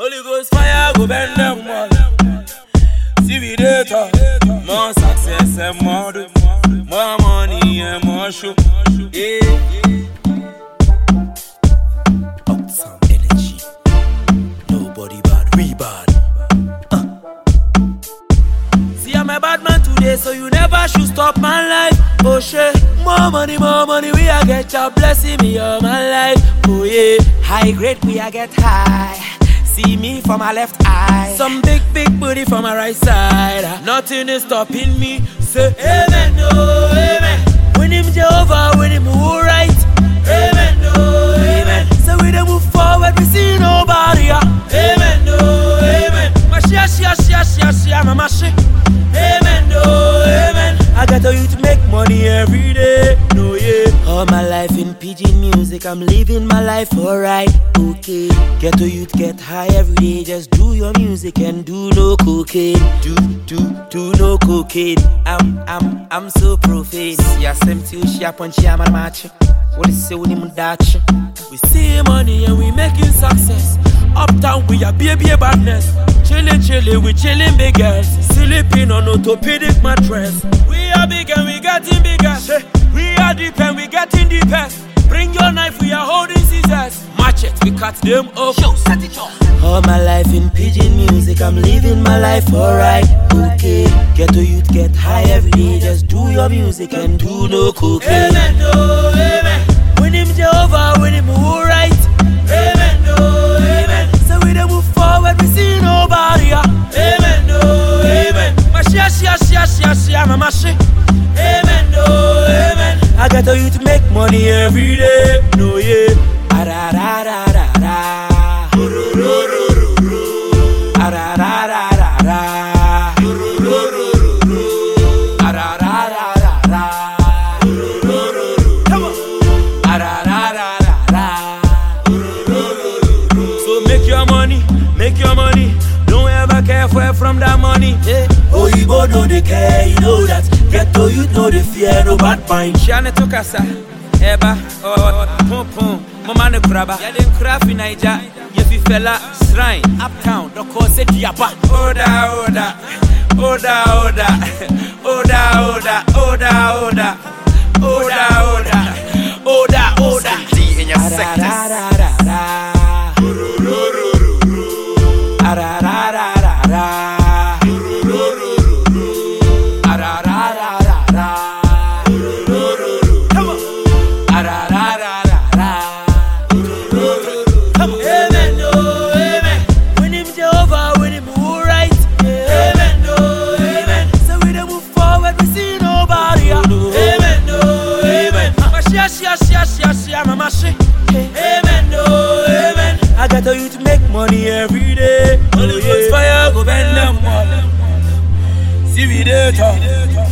Holy Ghost fire go bend them all. See we data, more success and more do, more money and more show. Yeah. Uptown energy, nobody bad, we bad. Uh. See I'm a bad man today, so you never should stop my life. Oh shit, more money, more money, we a get your blessing me all my life. Oh yeah, high grade we a get high. See me from my left eye. Some big, big booty from my right side. Nothing is stopping me. Say amen, no, Got you to make money every day. No, yeah. All my life in pidgin music, I'm living my life alright. Okay. Get to youth, get high every day. Just do your music and do no cocaine. Do, do, do no cocaine. I'm, I'm, I'm so profane. Yeah, same to she up on she am a match. What is say when him datch? We see money and we making success. Uptown we are baby badness. Chillin', chillin', we chillin' big girls. Sleeping on orthopedic mattress. We are big and we getting bigger. We are deep and we getting deeper. Bring your knife, we are holding scissors. Machete, we cut them off. Show, set it off. All my life in pidgin music, I'm living my life alright. Okay, get to youth, get high every day. Just do your music and do no cocaine. Amen, shit. Amen, no, amen. I got to you to make money every day. No, yeah. Ara, ra, ra, ra, ra. Ara, ra, ra. Make your money, don't ever care for from that money. Yeah. Oh, you don't care, you know that. Get to you know they fear no bad mind. Shane to kasa, eba, oh, oh, oh, pum pum, mama ne kraba. Ya dem craft in Naija, ye fi Fela shrine, uptown, the cause say diaba. Oda, oda, oda, oda, oda, oda, oda, oda, oda, oda, oda, oda. D in your da, sectors. da, da, I got you to make money every day. Holy Ghost fire go bend them all. See we data,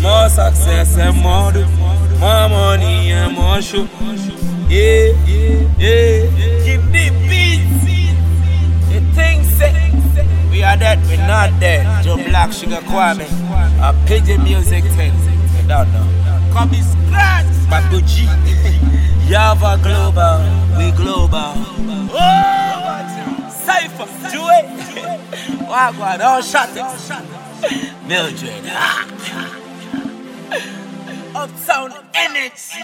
more success and more do, more money and more show. Yeah, yeah, yeah. Keep the beats. The thing say, we are dead, we not dead. Joe Black, Sugar Kwame, a pidgin music thing. You don't know. Copy scratch, Babu G. Yava Global, we global. Wagwan, don't shut it. Mildred. Uptown energy.